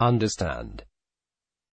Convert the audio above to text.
understand.